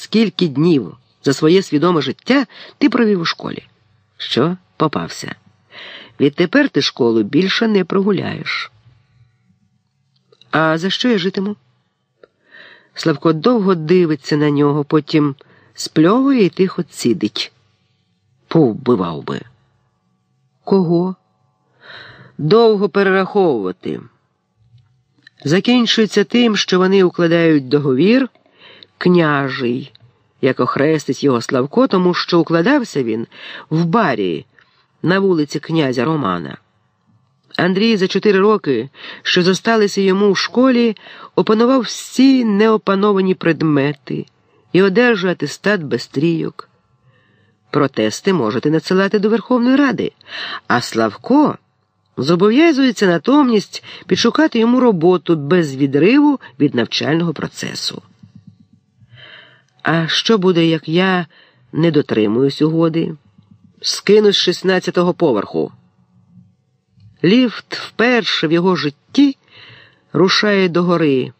скільки днів за своє свідоме життя ти провів у школі. Що попався? Відтепер ти школу більше не прогуляєш. А за що я житиму? Славко довго дивиться на нього, потім спльовує і тихо цідить. Повбивав би. Кого? Довго перераховувати. Закінчується тим, що вони укладають договір княжий, як охрестить його Славко, тому що укладався він в барі на вулиці князя Романа. Андрій за чотири роки, що зосталися йому в школі, опанував всі неопановані предмети і одержує атестат без трійок. Протести можете надсилати до Верховної Ради, а Славко зобов'язується натомість підшукати йому роботу без відриву від навчального процесу. А що буде, як я не дотримуюсь угоди? Скинусь з 16-го поверху. Ліфт вперше в його житті рушає догори.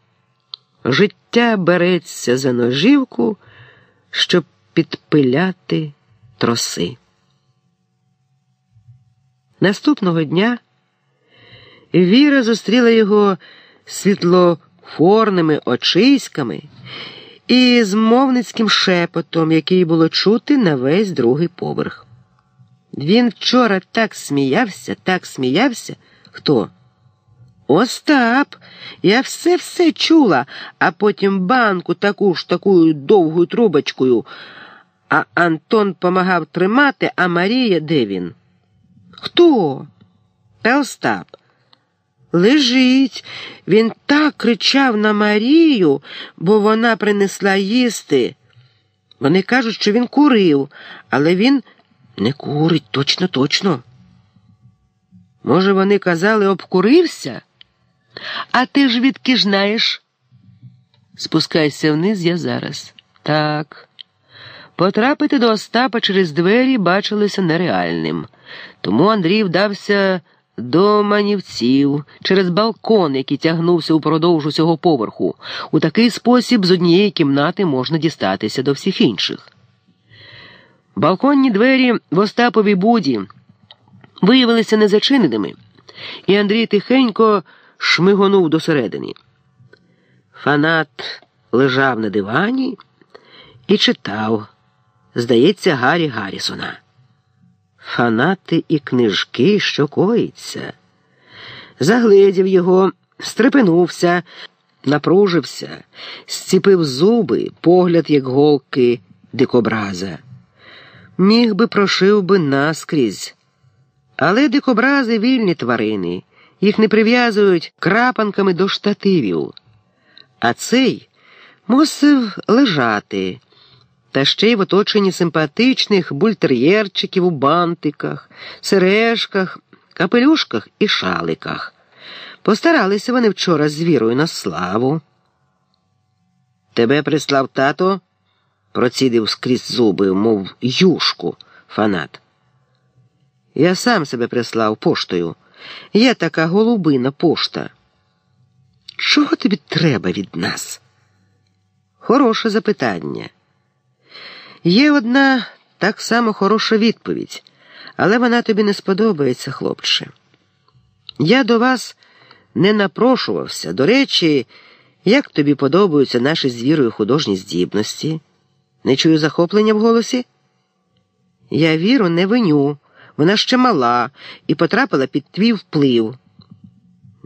Життя береться за ножівку, щоб підпиляти троси. Наступного дня Віра зустріла його світлофорними очиськами і змовницьким шепотом, який було чути на весь другий поверх. Він вчора так сміявся, так сміявся. Хто? Остап, я все все чула, а потім банку таку ж такою довгою трубочкою. А Антон помагав тримати, а Марія де він? Хто? Та Остап. Лежить. Він так кричав на Марію, бо вона принесла їсти. Вони кажуть, що він курив, але він не курить точно, точно. Може, вони казали, обкурився? А ти ж відки знаєш? Спускайся вниз я зараз. Так. Потрапити до Остапа через двері бачилося нереальним. Тому Андрій вдався до манівців через балкон, який тягнувся упродовж усього поверху. У такий спосіб з однієї кімнати можна дістатися до всіх інших. Балконні двері в Остаповій буді виявилися незачиненими, і Андрій тихенько шмигонув досередини. Фанат лежав на дивані і читав, здається, Гаррі Гаррісона. Фанати і книжки, що коїться. Загледів його, стрепенувся, напружився, зціпив зуби, погляд, як голки дикобраза. Міг би прошив би наскрізь. Але дикобрази вільні тварини, їх не прив'язують крапанками до штативів. А цей мусив лежати та ще й в оточенні симпатичних бультер'єрчиків у бантиках, сережках, капелюшках і шаликах. Постаралися вони вчора з вірою на славу. Тебе прислав тато, процідив скрізь зуби, мов юшку, фанат. Я сам себе прислав поштою. Є така голубина пошта. Чого тобі треба від нас? Хороше запитання. Є одна так само хороша відповідь, але вона тобі не сподобається, хлопче. Я до вас не напрошувався. До речі, як тобі подобаються наші з вірою художні здібності? Не чую захоплення в голосі? Я віру не виню. Вона ще мала і потрапила під твій вплив.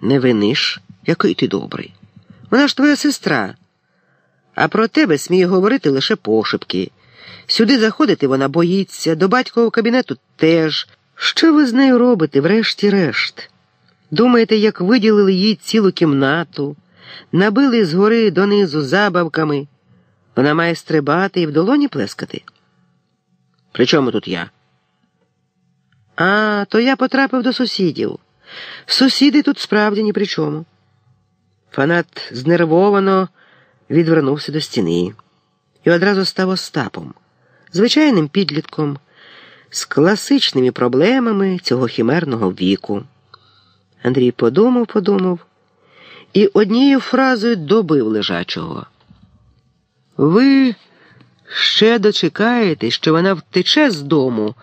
Не виниш, який ти добрий. Вона ж твоя сестра. А про тебе сміє говорити лише пошепки. Сюди заходити вона боїться, до батькового кабінету теж. Що ви з нею робите, врешті-решт? Думаєте, як виділили їй цілу кімнату, набили згори донизу забавками? Вона має стрибати і в долоні плескати? При чому тут я? А, то я потрапив до сусідів. Сусіди тут справді ні при чому. Фанат знервовано відвернувся до стіни і одразу став Остапом звичайним підлітком, з класичними проблемами цього хімерного віку. Андрій подумав, подумав і однією фразою добив лежачого. Ви Ще дочекаєтесь, що вона втече з дому,